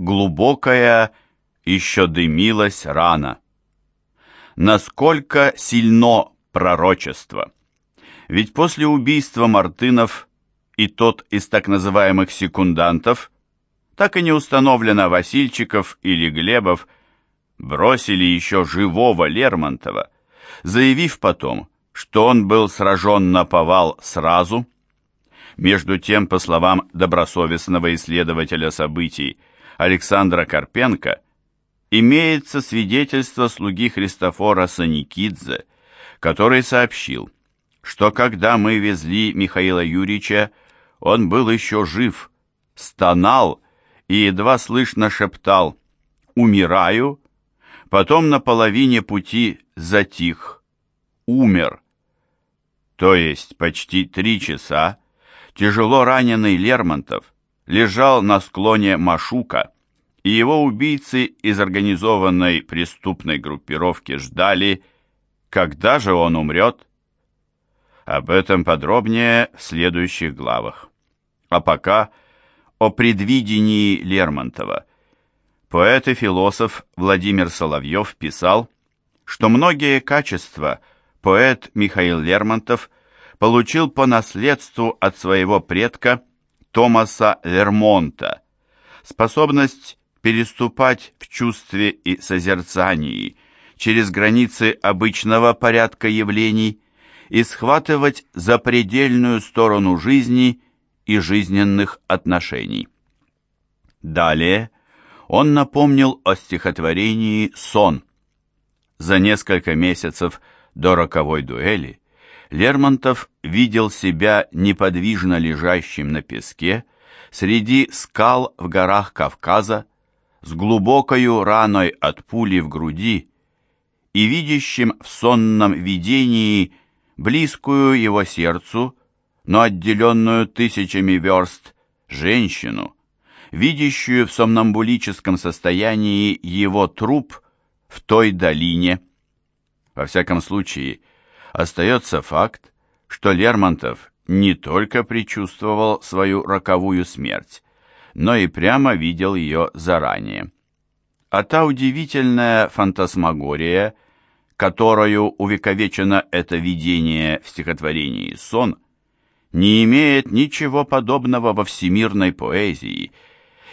Глубокая еще дымилась рана. Насколько сильно пророчество! Ведь после убийства Мартынов и тот из так называемых секундантов, так и не установлено Васильчиков или Глебов, бросили еще живого Лермонтова, заявив потом, что он был сражен на повал сразу. Между тем, по словам добросовестного исследователя событий Александра Карпенко, имеется свидетельство слуги Христофора Саникидзе, который сообщил, что когда мы везли Михаила Юрьевича, он был еще жив, стонал и едва слышно шептал «Умираю», потом на половине пути затих, умер. То есть почти три часа тяжело раненый Лермонтов лежал на склоне Машука, и его убийцы из организованной преступной группировки ждали, когда же он умрет. Об этом подробнее в следующих главах. А пока о предвидении Лермонтова. Поэт и философ Владимир Соловьев писал, что многие качества поэт Михаил Лермонтов получил по наследству от своего предка Томаса Лермонта, способность переступать в чувстве и созерцании через границы обычного порядка явлений и схватывать запредельную сторону жизни и жизненных отношений. Далее он напомнил о стихотворении «Сон». За несколько месяцев до роковой дуэли Лермонтов видел себя неподвижно лежащим на песке среди скал в горах Кавказа с глубокою раной от пули в груди и видящим в сонном видении близкую его сердцу, но отделенную тысячами верст, женщину, видящую в сомнамбулическом состоянии его труп в той долине. Во всяком случае, остается факт, что Лермонтов не только предчувствовал свою роковую смерть, но и прямо видел ее заранее. А та удивительная фантасмагория, которую увековечено это видение в стихотворении «Сон», не имеет ничего подобного во всемирной поэзии,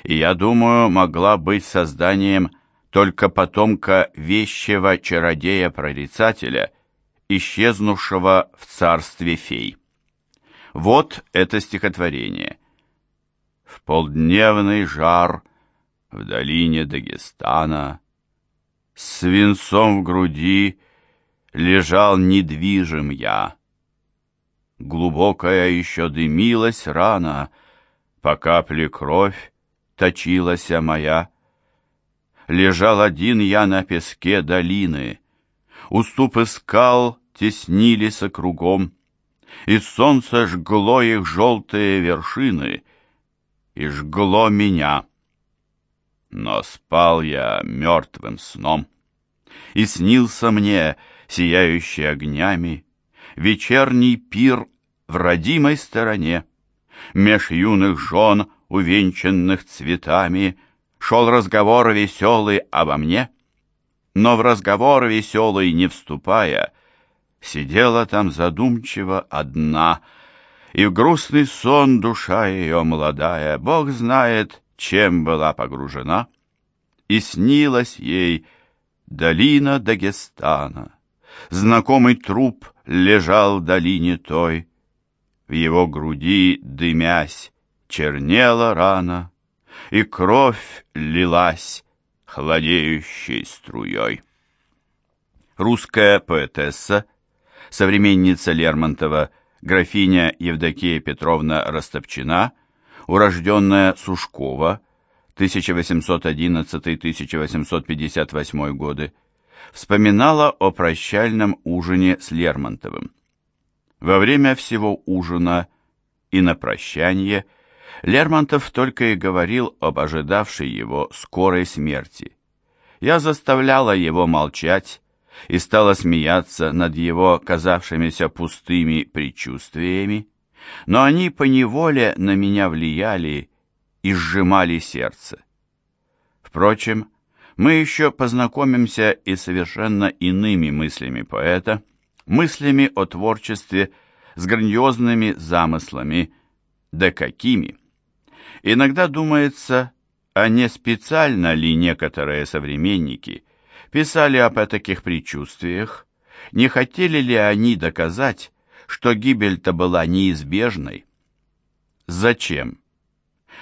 и, я думаю, могла быть созданием только потомка вещего чародея-прорицателя, исчезнувшего в царстве фей. Вот это стихотворение – в полдневный жар в долине Дагестана, с свинцом в груди лежал недвижим я. Глубокая еще дымилась рана, по капле кровь точилась моя. Лежал один я на песке долины, уступы скал теснились кругом, и солнце жгло их желтые вершины, и жгло меня. Но спал я мертвым сном, и снился мне, сияющий огнями, вечерний пир в родимой стороне. Меж юных жен, увенчанных цветами, шел разговор веселый обо мне. Но в разговор веселый не вступая, сидела там задумчиво одна — и в грустный сон душа ее молодая, Бог знает, чем была погружена, и снилась ей долина Дагестана. Знакомый труп лежал в долине той, в его груди, дымясь, чернела рана, и кровь лилась холодеющей струей. Русская поэтесса, современница Лермонтова графиня Евдокия Петровна Растопчина, урожденная Сушкова, 1811-1858 годы, вспоминала о прощальном ужине с Лермонтовым. Во время всего ужина и на прощание Лермонтов только и говорил об ожидавшей его скорой смерти. Я заставляла его молчать, и стала смеяться над его казавшимися пустыми предчувствиями, но они поневоле на меня влияли и сжимали сердце. Впрочем, мы еще познакомимся и совершенно иными мыслями поэта, мыслями о творчестве с грандиозными замыслами, да какими. Иногда думается, а не специально ли некоторые современники писали об таких предчувствиях, не хотели ли они доказать, что гибель-то была неизбежной? Зачем?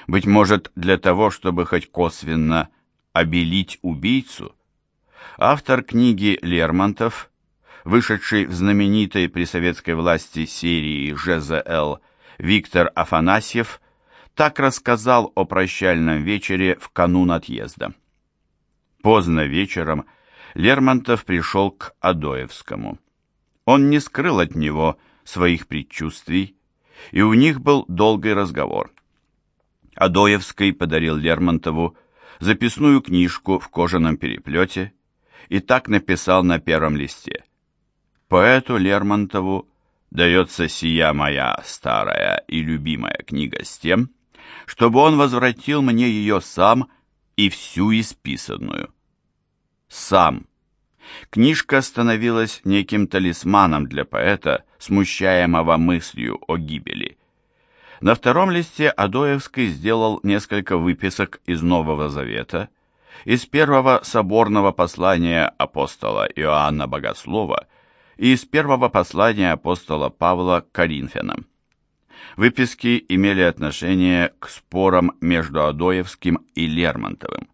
Быть может, для того, чтобы хоть косвенно обелить убийцу? Автор книги Лермонтов, вышедший в знаменитой при советской власти серии ЖЗЛ Виктор Афанасьев, так рассказал о прощальном вечере в канун отъезда. Поздно вечером Лермонтов пришел к Адоевскому. Он не скрыл от него своих предчувствий, и у них был долгий разговор. Адоевский подарил Лермонтову записную книжку в кожаном переплете и так написал на первом листе. Поэту Лермонтову дается сия моя старая и любимая книга с тем, чтобы он возвратил мне ее сам и всю исписанную. Сам. Книжка становилась неким талисманом для поэта, смущаемого мыслью о гибели. На втором листе Адоевский сделал несколько выписок из Нового Завета, из первого соборного послания апостола Иоанна Богослова из первого послания апостола Павла к Коринфянам. Выписки имели отношение к спорам между Адоевским и Лермонтовым.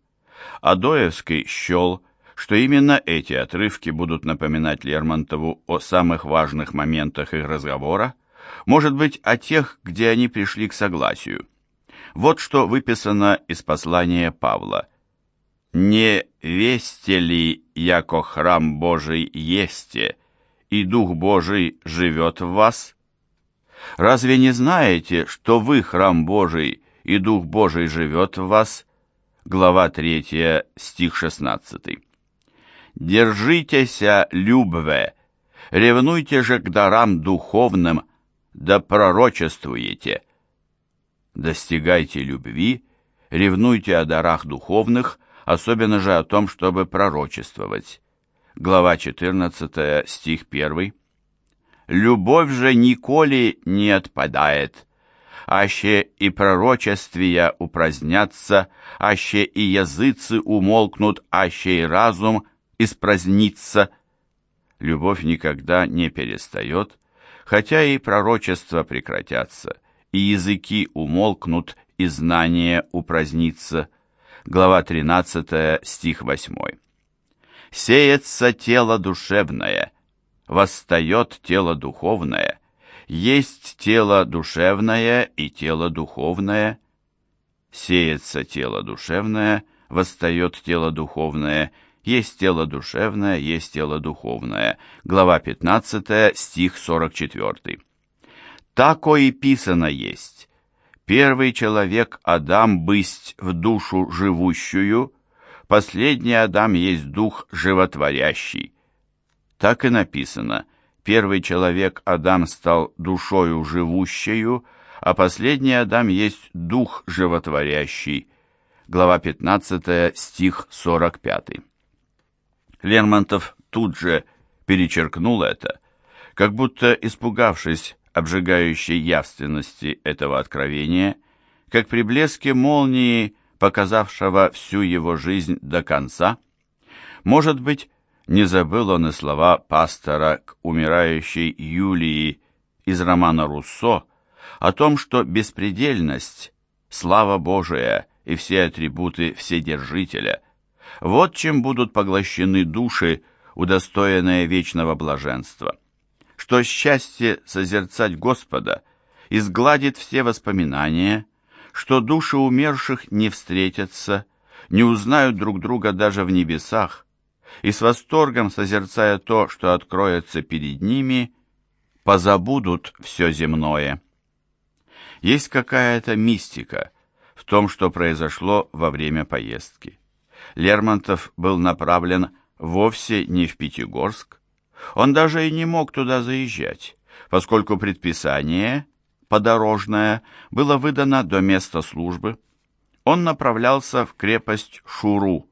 Адоевский счел, что именно эти отрывки будут напоминать Лермонтову о самых важных моментах их разговора, может быть, о тех, где они пришли к согласию. Вот что выписано из послания Павла. «Не весте ли, яко храм Божий есте, и Дух Божий живет в вас?» Разве не знаете, что вы храм Божий, и Дух Божий живет в вас? Глава 3, стих 16. Держитеся любве, ревнуйте же к дарам духовным, да пророчествуете. Достигайте любви, ревнуйте о дарах духовных, особенно же о том, чтобы пророчествовать. Глава 14, стих 1. Любовь же николи не отпадает, аще и пророчествия упразднятся, аще и языцы умолкнут, аще и разум испразднится. Любовь никогда не перестает, хотя и пророчества прекратятся, и языки умолкнут, и знание упразднится. Глава 13, стих 8. «Сеется тело душевное, восстает тело духовное, есть тело душевное и тело духовное, сеется тело душевное, восстает тело духовное, есть тело душевное, есть тело духовное. Глава 15, стих 44. Тако и писано есть. Первый человек Адам бысть в душу живущую, последний Адам есть дух животворящий. Так и написано. Первый человек Адам стал душою живущую, а последний Адам есть дух животворящий. Глава 15, стих 45. Лермонтов тут же перечеркнул это, как будто испугавшись обжигающей явственности этого откровения, как при блеске молнии, показавшего всю его жизнь до конца. Может быть, не забыл он и слова пастора к умирающей Юлии из романа Руссо о том, что беспредельность, слава Божия и все атрибуты Вседержителя – вот чем будут поглощены души, удостоенные вечного блаженства. Что счастье созерцать Господа изгладит все воспоминания, что души умерших не встретятся, не узнают друг друга даже в небесах, и с восторгом созерцая то, что откроется перед ними, позабудут все земное. Есть какая-то мистика в том, что произошло во время поездки. Лермонтов был направлен вовсе не в Пятигорск. Он даже и не мог туда заезжать, поскольку предписание, подорожное, было выдано до места службы. он направлялся в крепость Шуру.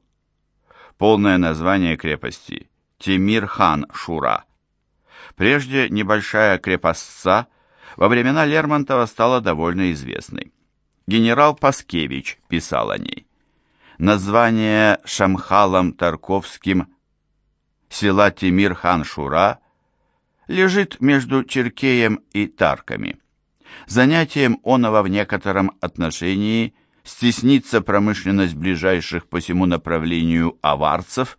Полное название крепости – Темир-хан Шура. Прежде небольшая крепостца во времена Лермонтова стала довольно известной. Генерал Паскевич писал о ней. Название Шамхалом Тарковским села Темир-хан Шура лежит между Черкеем и Тарками. Занятием оного в некотором отношении стеснится промышленность ближайших по всему направлению аварцев,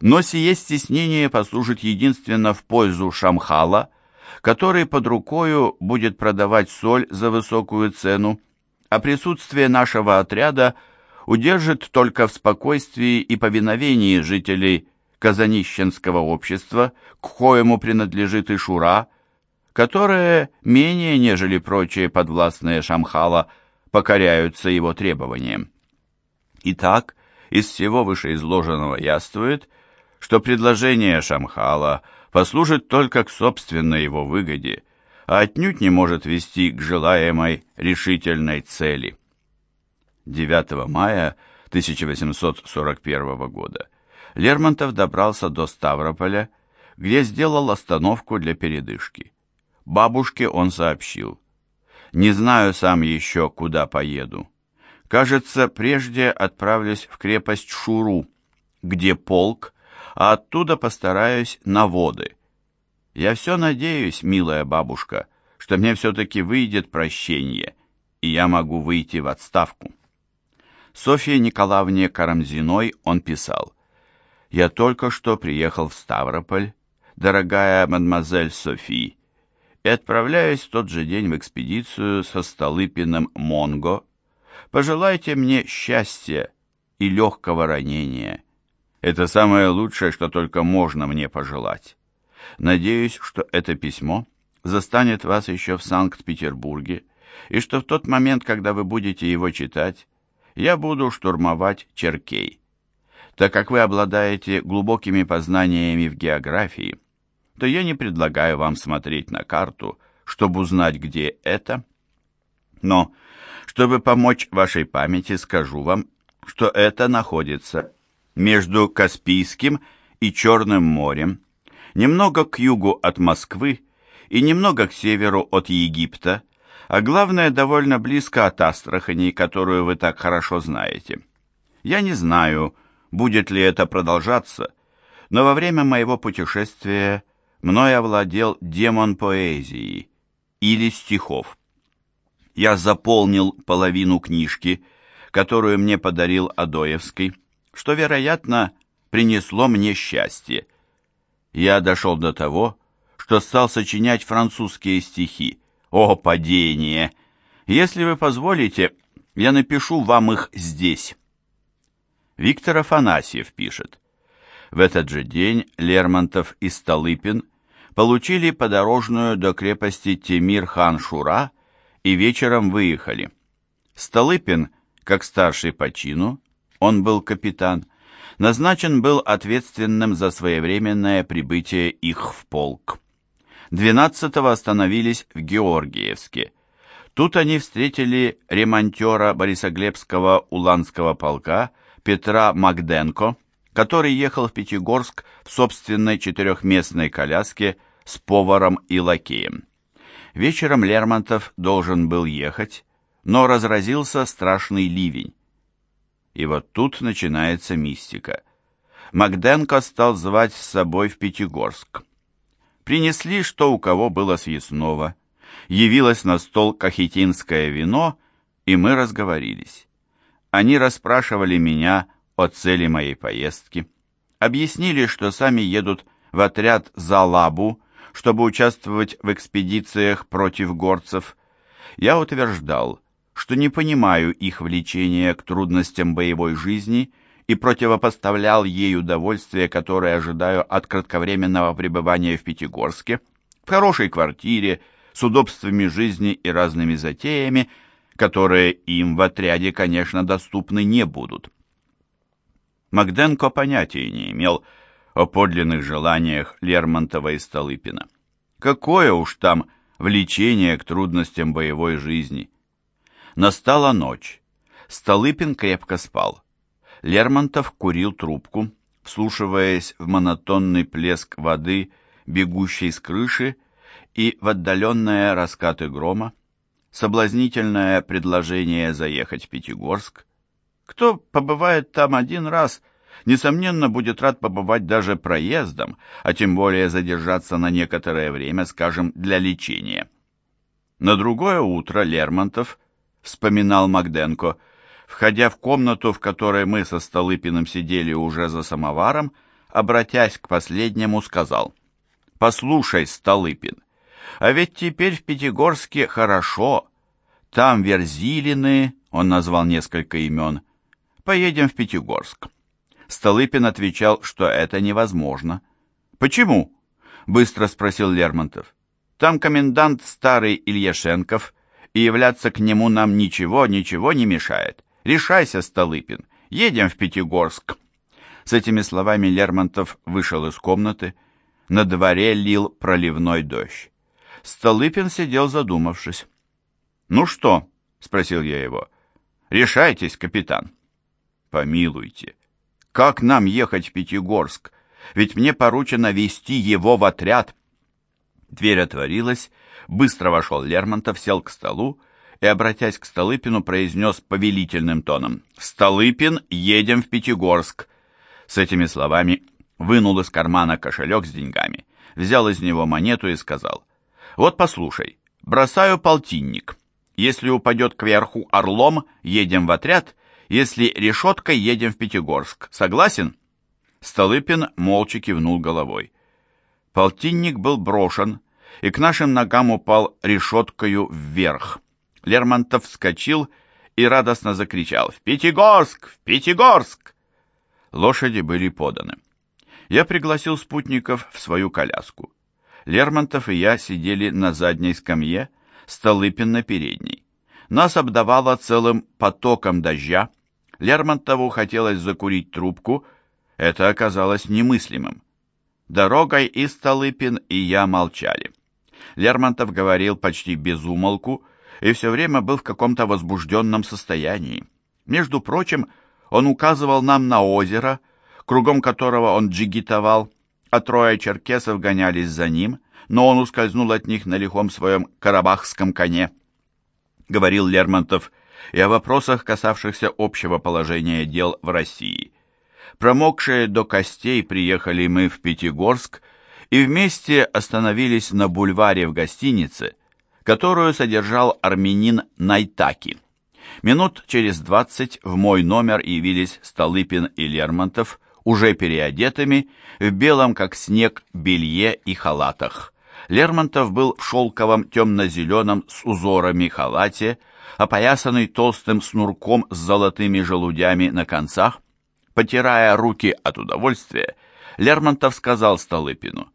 но сие стеснение послужит единственно в пользу Шамхала, который под рукою будет продавать соль за высокую цену, а присутствие нашего отряда удержит только в спокойствии и повиновении жителей Казанищенского общества, к коему принадлежит и Шура, которые менее, нежели прочие подвластные Шамхала, покоряются его требованиям. Итак, из всего вышеизложенного яствует, что предложение Шамхала послужит только к собственной его выгоде, а отнюдь не может вести к желаемой решительной цели. 9 мая 1841 года Лермонтов добрался до Ставрополя, где сделал остановку для передышки. Бабушке он сообщил. «Не знаю сам еще, куда поеду. Кажется, прежде отправлюсь в крепость Шуру, где полк, а оттуда постараюсь на воды. Я все надеюсь, милая бабушка, что мне все-таки выйдет прощение, и я могу выйти в отставку». Софье Николаевне Карамзиной он писал. «Я только что приехал в Ставрополь, дорогая мадемуазель Софи, и отправляюсь в тот же день в экспедицию со Столыпиным Монго. Пожелайте мне счастья и легкого ранения. Это самое лучшее, что только можно мне пожелать. Надеюсь, что это письмо застанет вас еще в Санкт-Петербурге, и что в тот момент, когда вы будете его читать, я буду штурмовать Черкей. Так как вы обладаете глубокими познаниями в географии, то я не предлагаю вам смотреть на карту, чтобы узнать, где это. Но, чтобы помочь вашей памяти, скажу вам, что это находится между Каспийским и Черным морем, немного к югу от Москвы и немного к северу от Египта, а главное, довольно близко от Астрахани, которую вы так хорошо знаете. Я не знаю, будет ли это продолжаться, но во время моего путешествия мной овладел демон поэзии или стихов. Я заполнил половину книжки, которую мне подарил Адоевский, что, вероятно, принесло мне счастье. Я дошел до того, что стал сочинять французские стихи. О, падение! Если вы позволите, я напишу вам их здесь. Виктор Афанасьев пишет. В этот же день Лермонтов и Столыпин получили подорожную до крепости Темир-хан-Шура и вечером выехали. Столыпин, как старший по чину, он был капитан, назначен был ответственным за своевременное прибытие их в полк. 12-го остановились в Георгиевске. Тут они встретили ремонтера Борисоглебского Уланского полка Петра Магденко, который ехал в Пятигорск в собственной четырехместной коляске с поваром и лакеем. Вечером Лермонтов должен был ехать, но разразился страшный ливень. И вот тут начинается мистика. Магденко стал звать с собой в Пятигорск. Принесли, что у кого было съестного. Явилось на стол кахетинское вино, и мы разговорились. Они расспрашивали меня о цели моей поездки. Объяснили, что сами едут в отряд за Лабу, чтобы участвовать в экспедициях против горцев. Я утверждал, что не понимаю их влечения к трудностям боевой жизни и противопоставлял ей удовольствие, которое ожидаю от кратковременного пребывания в Пятигорске, в хорошей квартире, с удобствами жизни и разными затеями, которые им в отряде, конечно, доступны не будут. Магденко понятия не имел о подлинных желаниях Лермонтова и Столыпина. Какое уж там влечение к трудностям боевой жизни. Настала ночь. Столыпин крепко спал. Лермонтов курил трубку, вслушиваясь в монотонный плеск воды, бегущей с крыши, и в отдаленные раскаты грома, соблазнительное предложение заехать в Пятигорск. Кто побывает там один раз, несомненно, будет рад побывать даже проездом, а тем более задержаться на некоторое время, скажем, для лечения. На другое утро Лермонтов, вспоминал Магденко, входя в комнату, в которой мы со Столыпиным сидели уже за самоваром, обратясь к последнему, сказал, «Послушай, Столыпин, а ведь теперь в Пятигорске хорошо. Там Верзилины, он назвал несколько имен. Поедем в Пятигорск. Столыпин отвечал, что это невозможно. Почему? Быстро спросил Лермонтов. Там комендант старый Ильяшенков, и являться к нему нам ничего, ничего не мешает. Решайся, Столыпин, едем в Пятигорск. С этими словами Лермонтов вышел из комнаты. На дворе лил проливной дождь. Столыпин сидел задумавшись. «Ну что?» — спросил я его. «Решайтесь, капитан». «Помилуйте, как нам ехать в Пятигорск? Ведь мне поручено вести его в отряд». Дверь отворилась, быстро вошел Лермонтов, сел к столу и, обратясь к Столыпину, произнес повелительным тоном «Столыпин, едем в Пятигорск». С этими словами вынул из кармана кошелек с деньгами, взял из него монету и сказал вот послушай, бросаю полтинник. Если упадет кверху орлом, едем в отряд, если решеткой, едем в Пятигорск. Согласен?» Столыпин молча кивнул головой. Полтинник был брошен, и к нашим ногам упал решеткою вверх. Лермонтов вскочил и радостно закричал «В Пятигорск! В Пятигорск!» Лошади были поданы. Я пригласил спутников в свою коляску. Лермонтов и я сидели на задней скамье, Столыпин на передней. Нас обдавало целым потоком дождя. Лермонтову хотелось закурить трубку, это оказалось немыслимым. Дорогой и Столыпин, и я молчали. Лермонтов говорил почти без умолку и все время был в каком-то возбужденном состоянии. Между прочим, он указывал нам на озеро, кругом которого он джигитовал, а трое черкесов гонялись за ним, но он ускользнул от них на лихом своем карабахском коне. Говорил Лермонтов и о вопросах, касавшихся общего положения дел в России. Промокшие до костей приехали мы в Пятигорск и вместе остановились на бульваре в гостинице, которую содержал армянин Найтаки. Минут через двадцать в мой номер явились Столыпин и Лермонтов, уже переодетыми, в белом, как снег, белье и халатах. Лермонтов был в шелковом темно-зеленом с узорами халате, опоясанный толстым снурком с золотыми желудями на концах. Потирая руки от удовольствия, Лермонтов сказал Столыпину,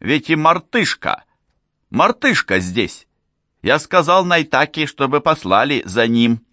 «Ведь и мартышка, мартышка здесь. Я сказал Найтаке, чтобы послали за ним».